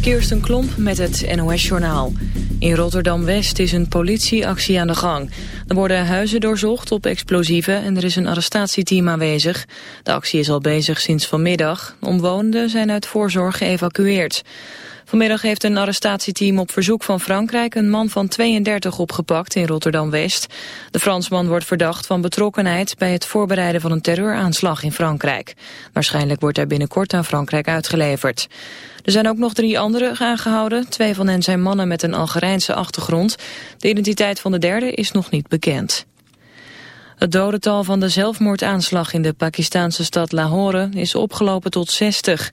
Kirsten Klomp met het NOS-journaal. In Rotterdam-West is een politieactie aan de gang. Er worden huizen doorzocht op explosieven en er is een arrestatieteam aanwezig. De actie is al bezig sinds vanmiddag. Omwonenden zijn uit voorzorg geëvacueerd. Vanmiddag heeft een arrestatieteam op verzoek van Frankrijk een man van 32 opgepakt in Rotterdam-West. De Fransman wordt verdacht van betrokkenheid bij het voorbereiden van een terreuraanslag in Frankrijk. Waarschijnlijk wordt hij binnenkort aan Frankrijk uitgeleverd. Er zijn ook nog drie anderen aangehouden. Twee van hen zijn mannen met een Algerijnse achtergrond. De identiteit van de derde is nog niet bekend. Het dodental van de zelfmoordaanslag in de Pakistanse stad Lahore is opgelopen tot 60.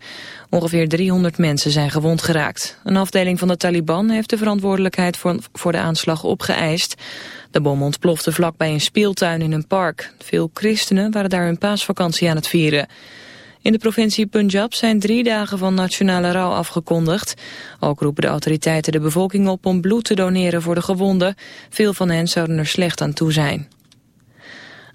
Ongeveer 300 mensen zijn gewond geraakt. Een afdeling van de Taliban heeft de verantwoordelijkheid voor, de aanslag opgeëist. De bom ontplofte vlakbij een speeltuin in een park. Veel christenen waren daar hun paasvakantie aan het vieren. In de provincie Punjab zijn drie dagen van nationale rouw afgekondigd. Ook roepen de autoriteiten de bevolking op om bloed te doneren voor de gewonden. Veel van hen zouden er slecht aan toe zijn.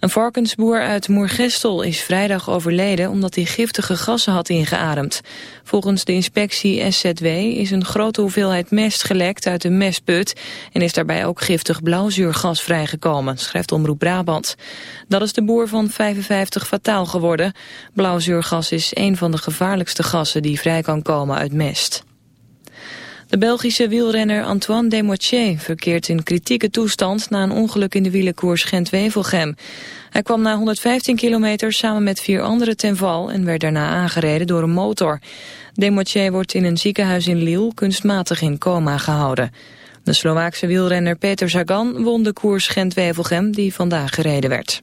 Een varkensboer uit Moergestel is vrijdag overleden omdat hij giftige gassen had ingeademd. Volgens de inspectie SZW is een grote hoeveelheid mest gelekt uit de mestput en is daarbij ook giftig blauwzuurgas vrijgekomen, schrijft Omroep Brabant. Dat is de boer van 55 fataal geworden. Blauwzuurgas is een van de gevaarlijkste gassen die vrij kan komen uit mest. De Belgische wielrenner Antoine Demoitier verkeert in kritieke toestand na een ongeluk in de wielenkoers Gent-Wevelgem. Hij kwam na 115 kilometer samen met vier anderen ten val en werd daarna aangereden door een motor. Demoitier wordt in een ziekenhuis in Lille kunstmatig in coma gehouden. De Slovaakse wielrenner Peter Sagan won de koers Gent-Wevelgem die vandaag gereden werd.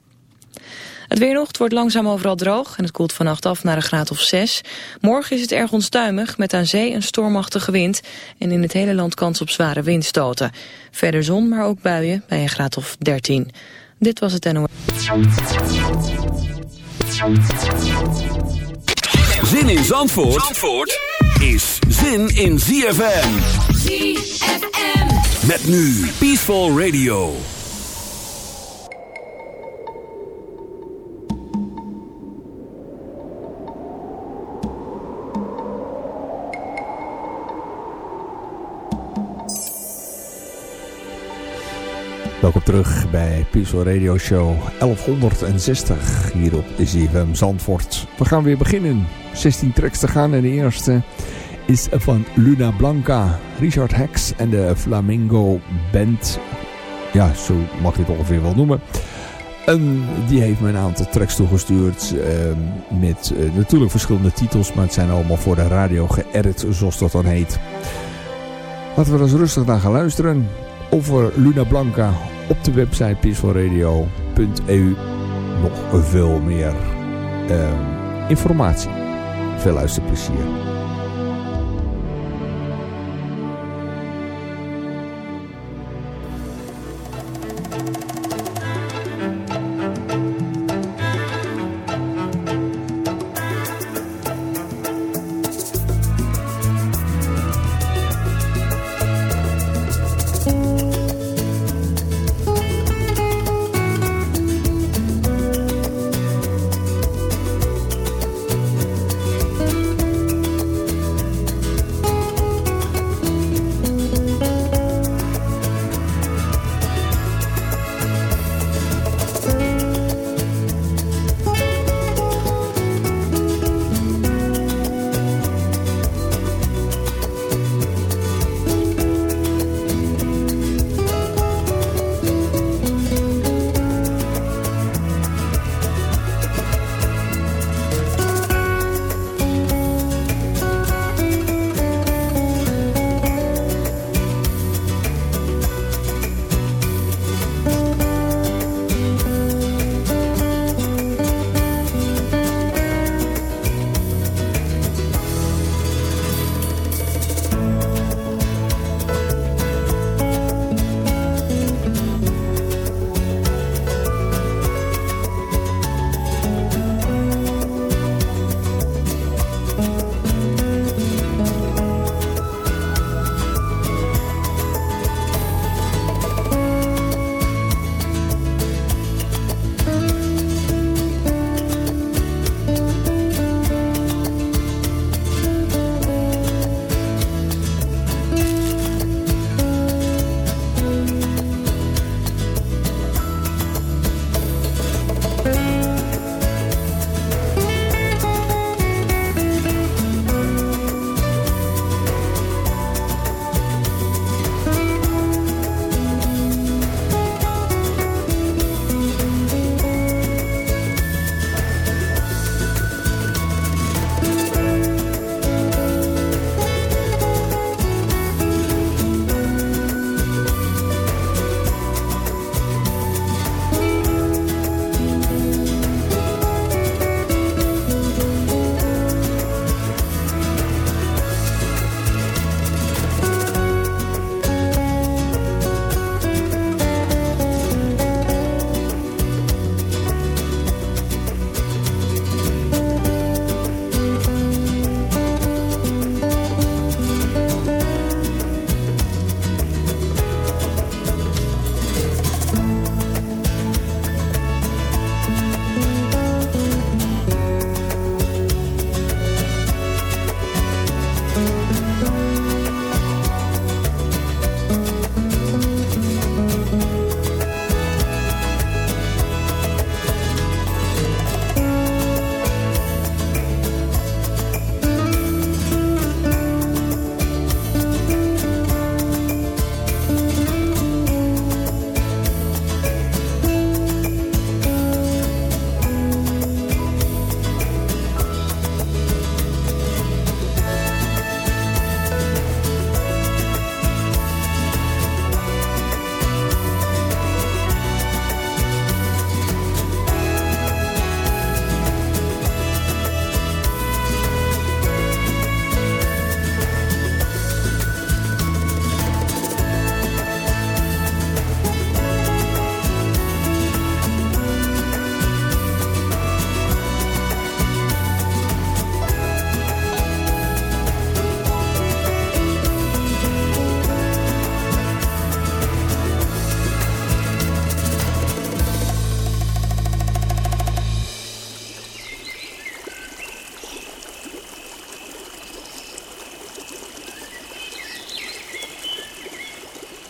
Het weer nog, wordt langzaam overal droog en het koelt vannacht af naar een graad of 6. Morgen is het erg onstuimig met aan zee een stormachtige wind en in het hele land kans op zware windstoten. Verder zon, maar ook buien bij een graad of 13. Dit was het NOS. Zin in Zandvoort, Zandvoort is zin in ZFM. ZFM. Met nu Peaceful Radio. Welkom terug bij Peaceful Radio Show 1160 hier op ZFM Zandvoort. We gaan weer beginnen. 16 tracks te gaan en de eerste is van Luna Blanca, Richard Hex en de Flamingo Band. Ja, zo mag je het ongeveer wel noemen. En die heeft me een aantal tracks toegestuurd uh, met uh, natuurlijk verschillende titels, maar het zijn allemaal voor de radio geëdit, zoals dat dan heet. Laten we eens rustig naar gaan luisteren over Luna Blanca op de website peacefulradio.eu nog veel meer uh, informatie. Veel luisterplezier.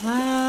Wow.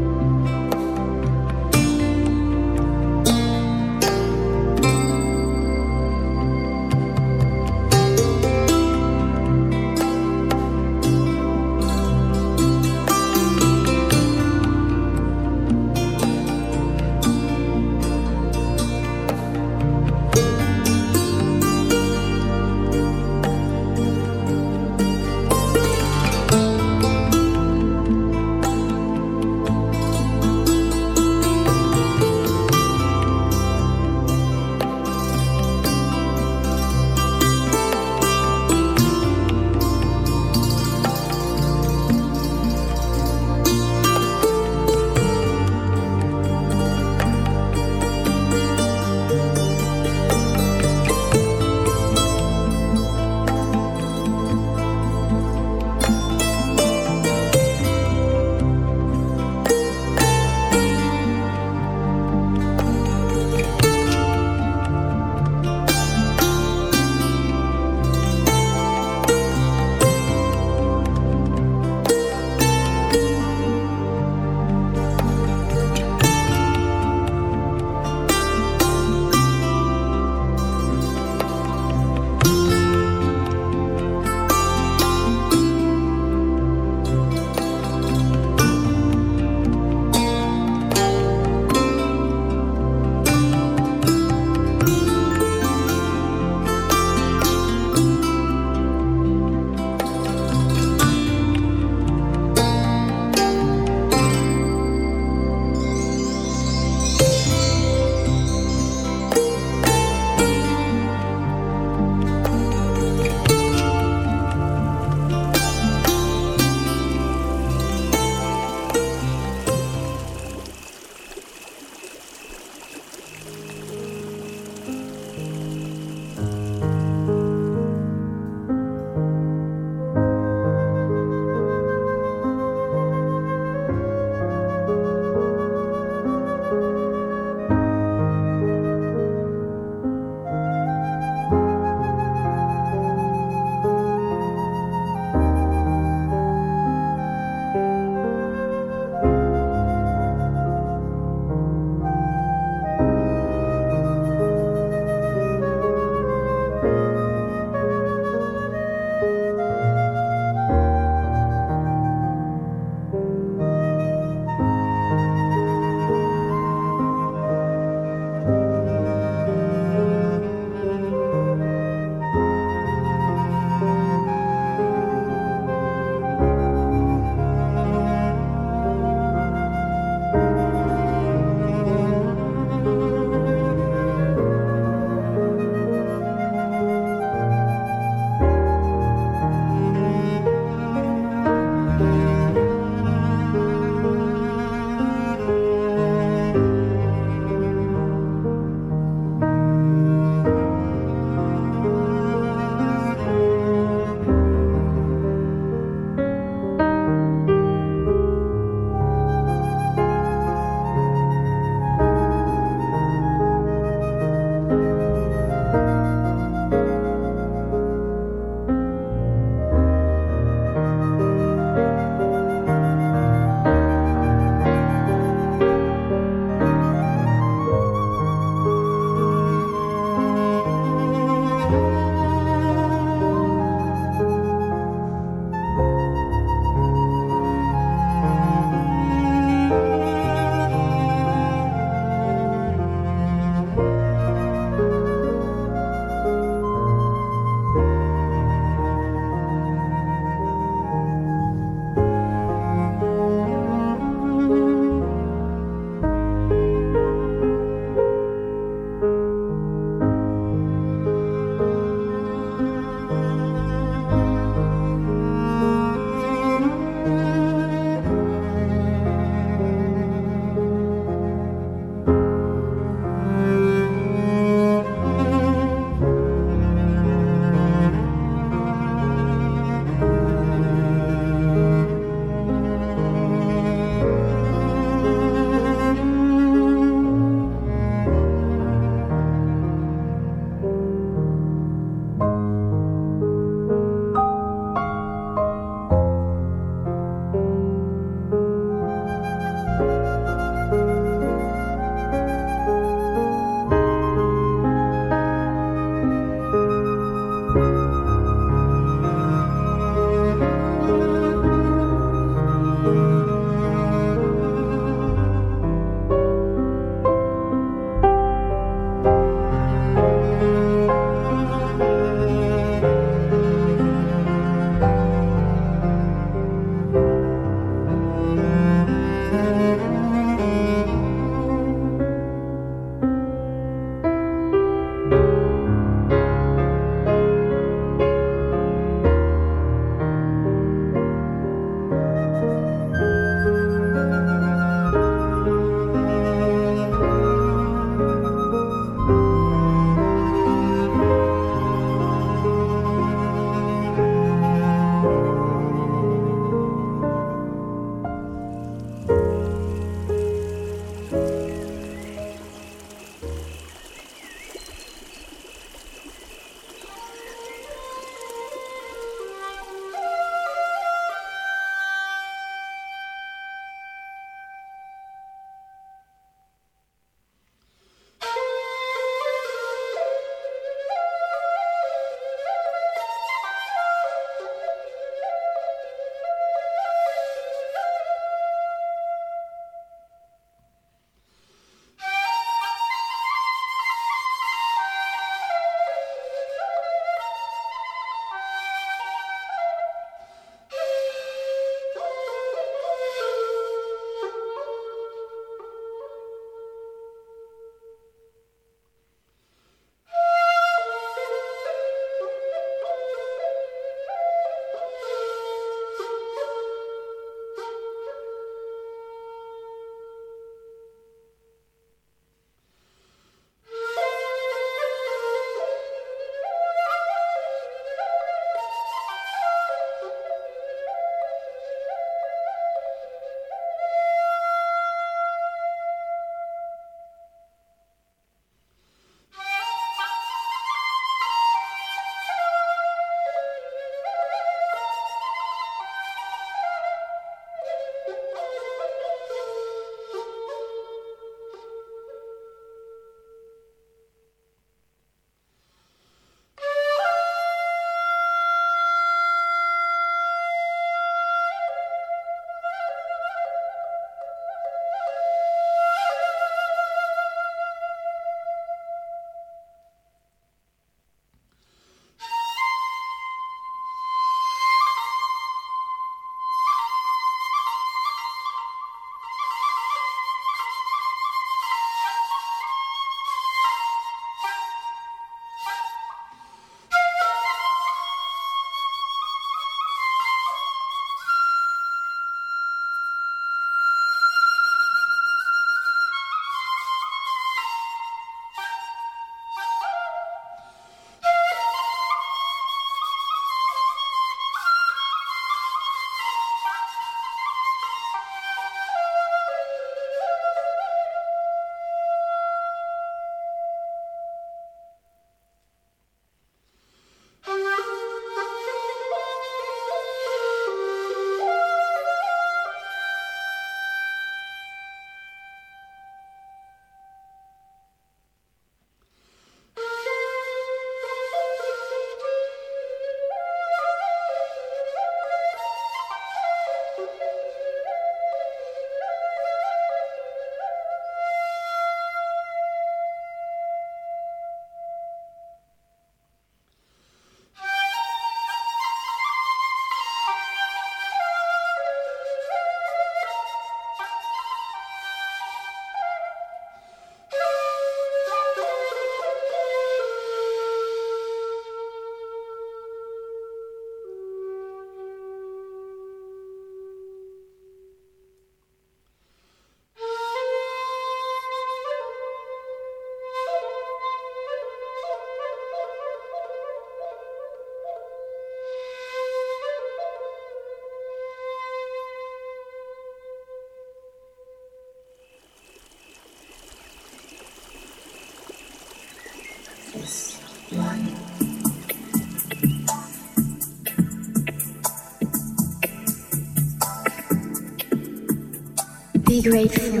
Be grateful.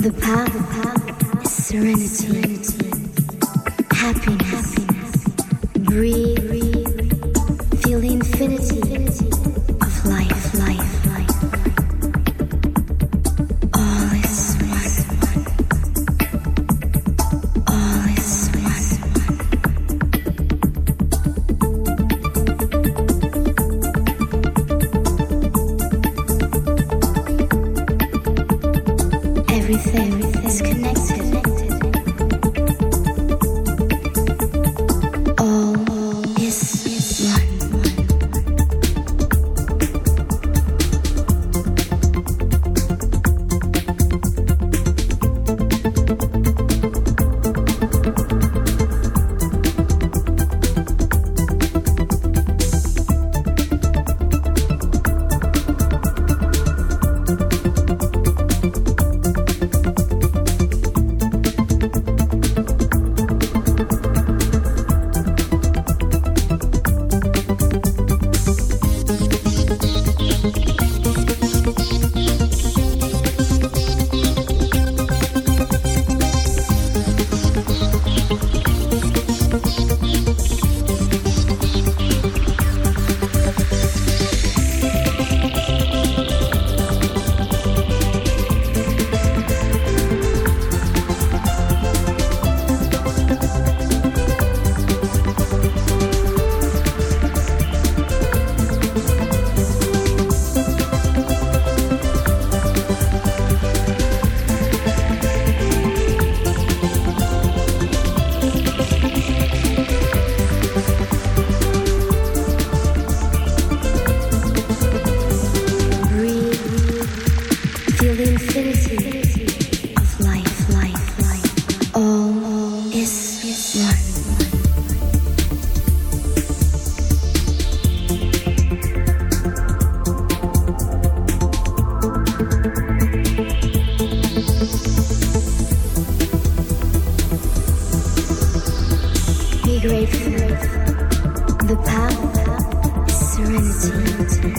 The path serenity, happiness. Breathe. grateful. The path is serenity.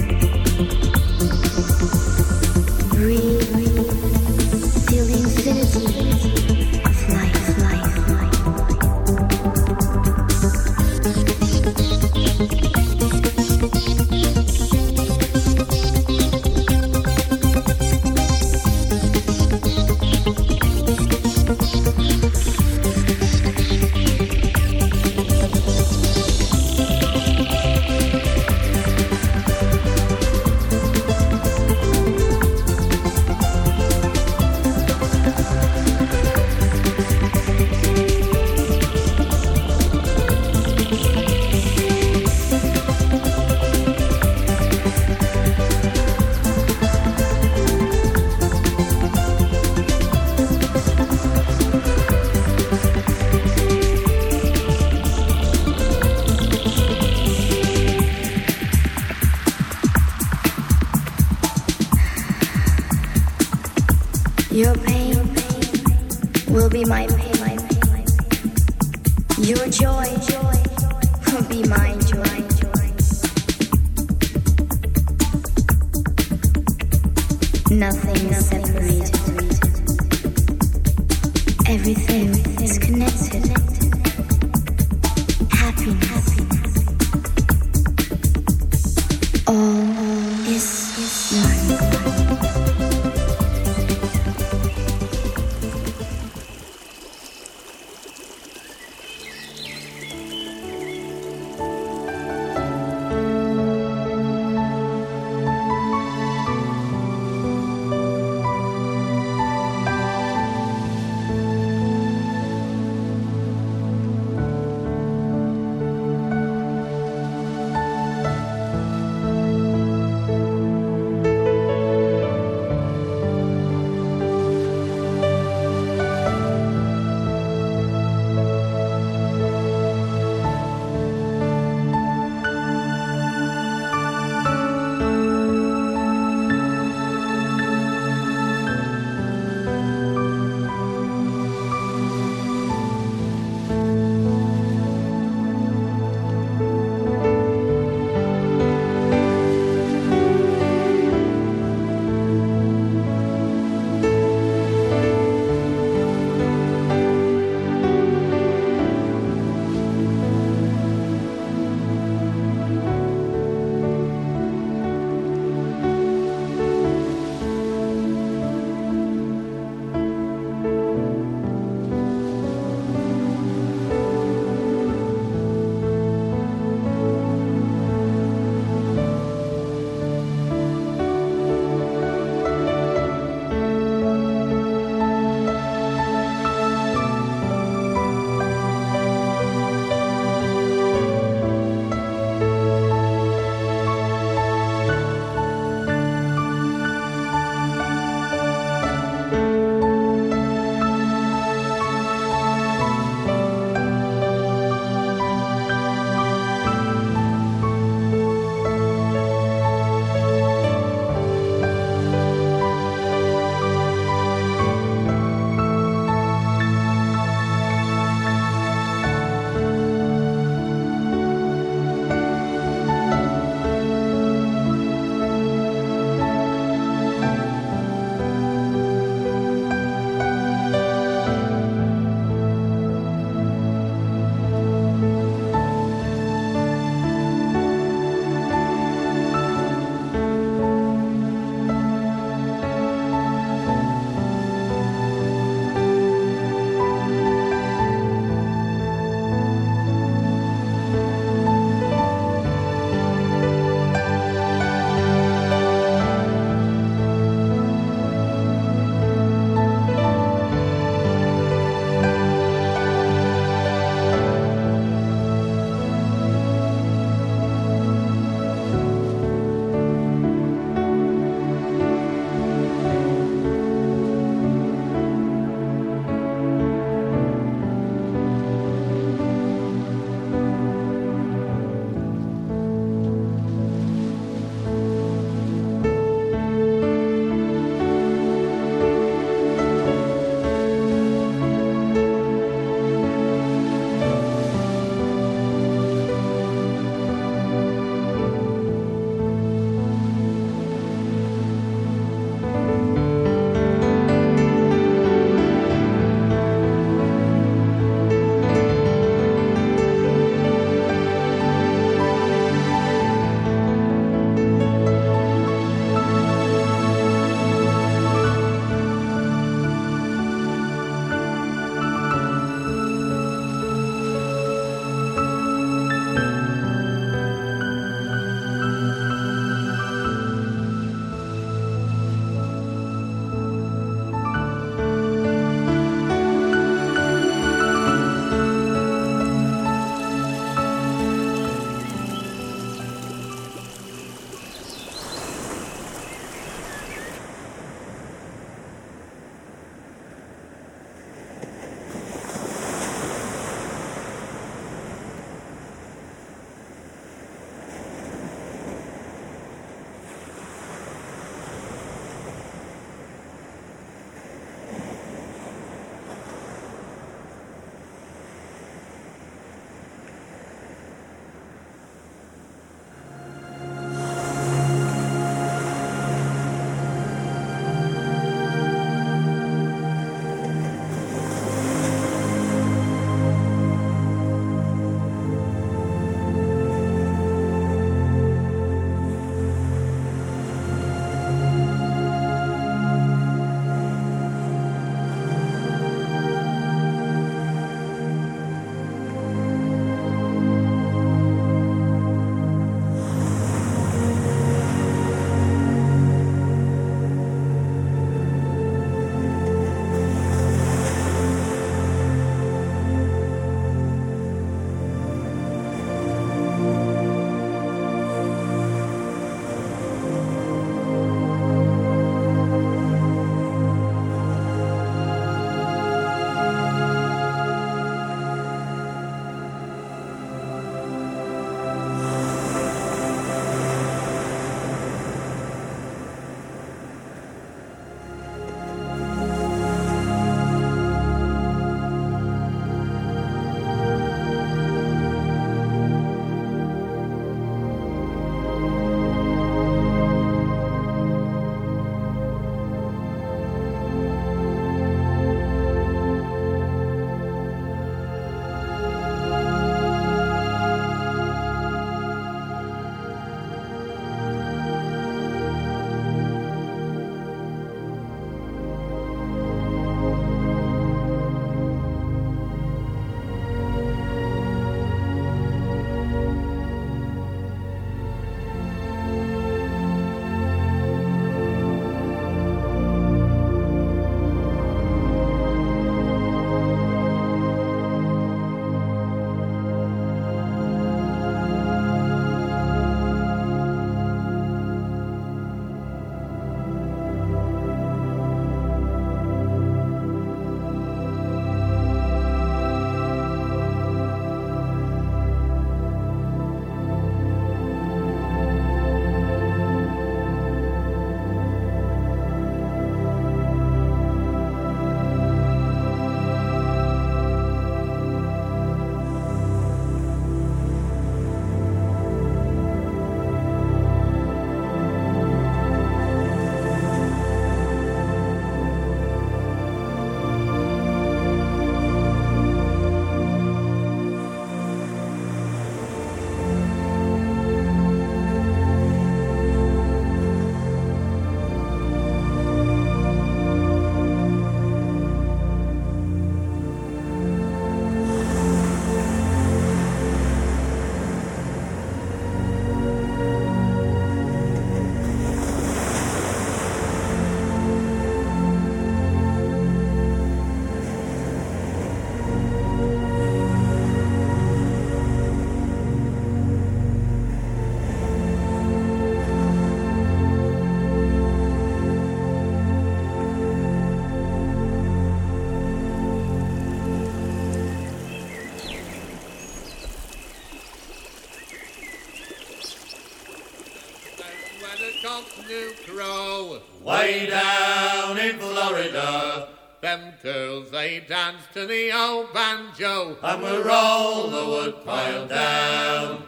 Girls, they dance to the old banjo. And we roll the wood pile down.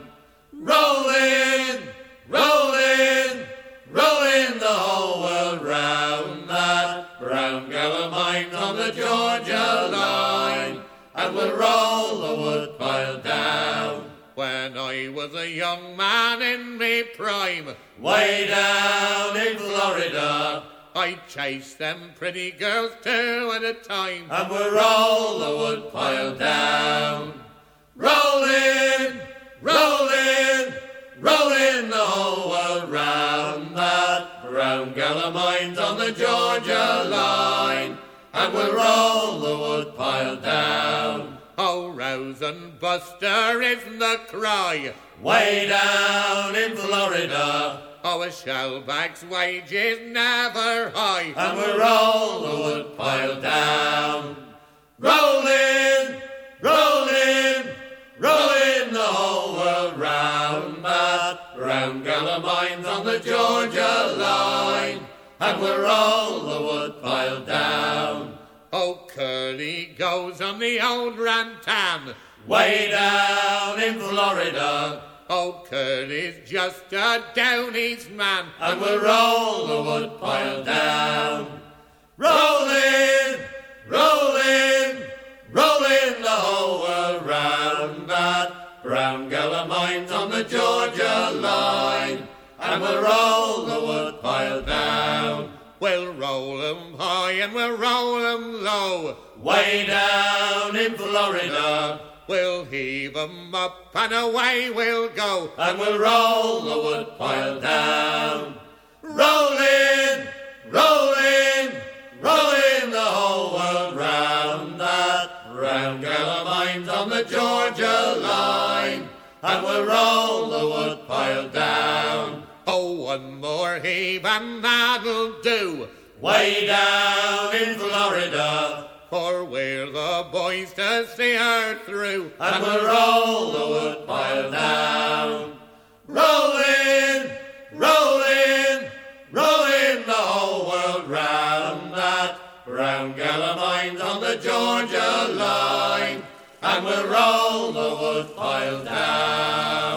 Rolling, rolling, rolling the whole world round. That brown gal mine on the Georgia line. And we'll roll the wood pile down. When I was a young man in me prime, way down in Florida, I chased them pretty girls two at a time, and we roll the wood pile down. Rolling, rolling, rolling the whole world round. That brown gal of mine's on the Georgia line, and we'll roll the wood pile down. Oh, Rose and Buster is the cry. Way down in Florida. A shellback's wages never high. And we roll the wood pile down. Rolling, rolling, rolling the whole world round. That brown gal mine's on the Georgia line. And we roll the wood pile down. Oh, Curly goes on the old rantan. Way down in Florida. Oh, Curly's just a down east man. And we'll roll the wood pile down. Rolling, rolling, rolling the whole world round. That brown gal of mine's on the Georgia line. And we'll roll the wood pile down. We'll roll 'em high and we'll roll 'em low. Way down in Florida. We'll heave 'em up and away we'll go. And we'll roll the wood pile down. Rolling, rolling, rolling the whole world round. That brown gal on the Georgia line. And we'll roll the wood pile down. Oh, one more heave and that'll do. Way down in Florida. For we're the boys to see her through. And we'll roll the wood pile down. Rolling, rolling, rolling the whole world round. That brown gal of mine's on the Georgia line. And we'll roll the wood pile down.